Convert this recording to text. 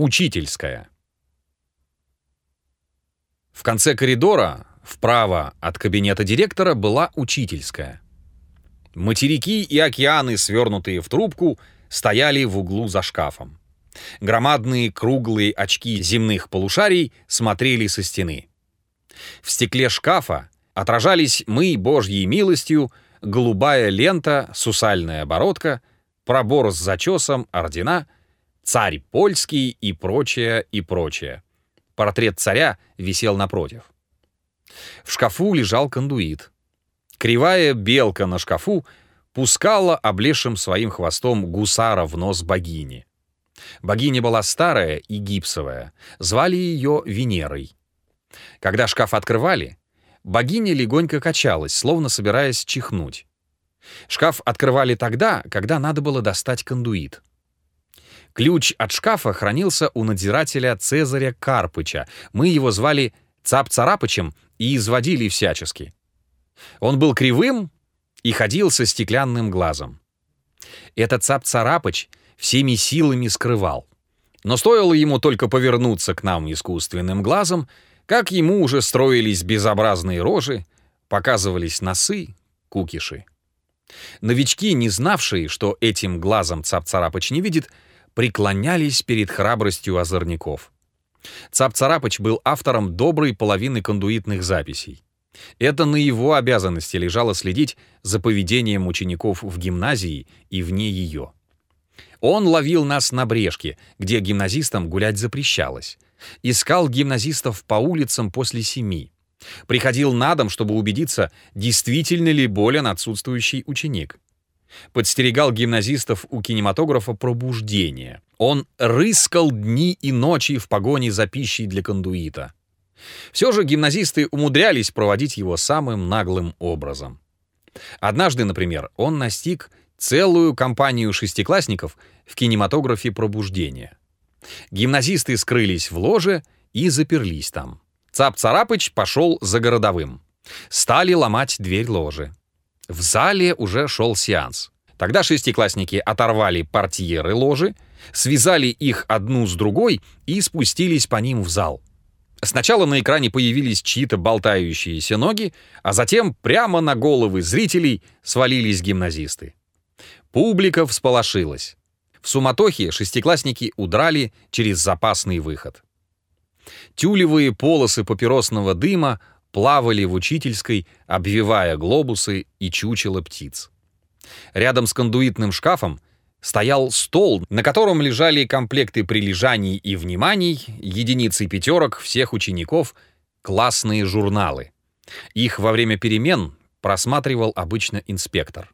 Учительская. В конце коридора, вправо от кабинета директора, была учительская. Материки и океаны, свернутые в трубку, стояли в углу за шкафом. Громадные круглые очки земных полушарий смотрели со стены. В стекле шкафа отражались мы, Божьей милостью, голубая лента, сусальная бородка, пробор с зачесом, ордена, царь польский и прочее, и прочее. Портрет царя висел напротив. В шкафу лежал кондуит. Кривая белка на шкафу пускала облезшим своим хвостом гусара в нос богини. Богиня была старая и гипсовая, звали ее Венерой. Когда шкаф открывали, богиня легонько качалась, словно собираясь чихнуть. Шкаф открывали тогда, когда надо было достать кондуит. Ключ от шкафа хранился у надзирателя Цезаря Карпыча. Мы его звали Цап-Царапычем и изводили всячески. Он был кривым и ходил со стеклянным глазом. Этот Цап-Царапыч всеми силами скрывал. Но стоило ему только повернуться к нам искусственным глазом, как ему уже строились безобразные рожи, показывались носы, кукиши. Новички, не знавшие, что этим глазом Цап-Царапыч не видит, преклонялись перед храбростью озорников. Цап-Царапыч был автором доброй половины кондуитных записей. Это на его обязанности лежало следить за поведением учеников в гимназии и вне ее. Он ловил нас на брешке, где гимназистам гулять запрещалось. Искал гимназистов по улицам после семи. Приходил на дом, чтобы убедиться, действительно ли болен отсутствующий ученик. Подстерегал гимназистов у кинематографа пробуждения. Он рыскал дни и ночи в погоне за пищей для кондуита. Все же гимназисты умудрялись проводить его самым наглым образом. Однажды, например, он настиг целую компанию шестиклассников в кинематографе «Пробуждение». Гимназисты скрылись в ложе и заперлись там. Цап-Царапыч пошел за городовым. Стали ломать дверь ложи. В зале уже шел сеанс. Тогда шестиклассники оторвали портьеры ложи, связали их одну с другой и спустились по ним в зал. Сначала на экране появились чьи-то болтающиеся ноги, а затем прямо на головы зрителей свалились гимназисты. Публика всполошилась. В суматохе шестиклассники удрали через запасный выход. Тюлевые полосы папиросного дыма плавали в учительской, обвивая глобусы и чучело птиц. Рядом с кондуитным шкафом стоял стол, на котором лежали комплекты прилежаний и вниманий, единицы пятерок всех учеников, классные журналы. Их во время перемен просматривал обычно инспектор.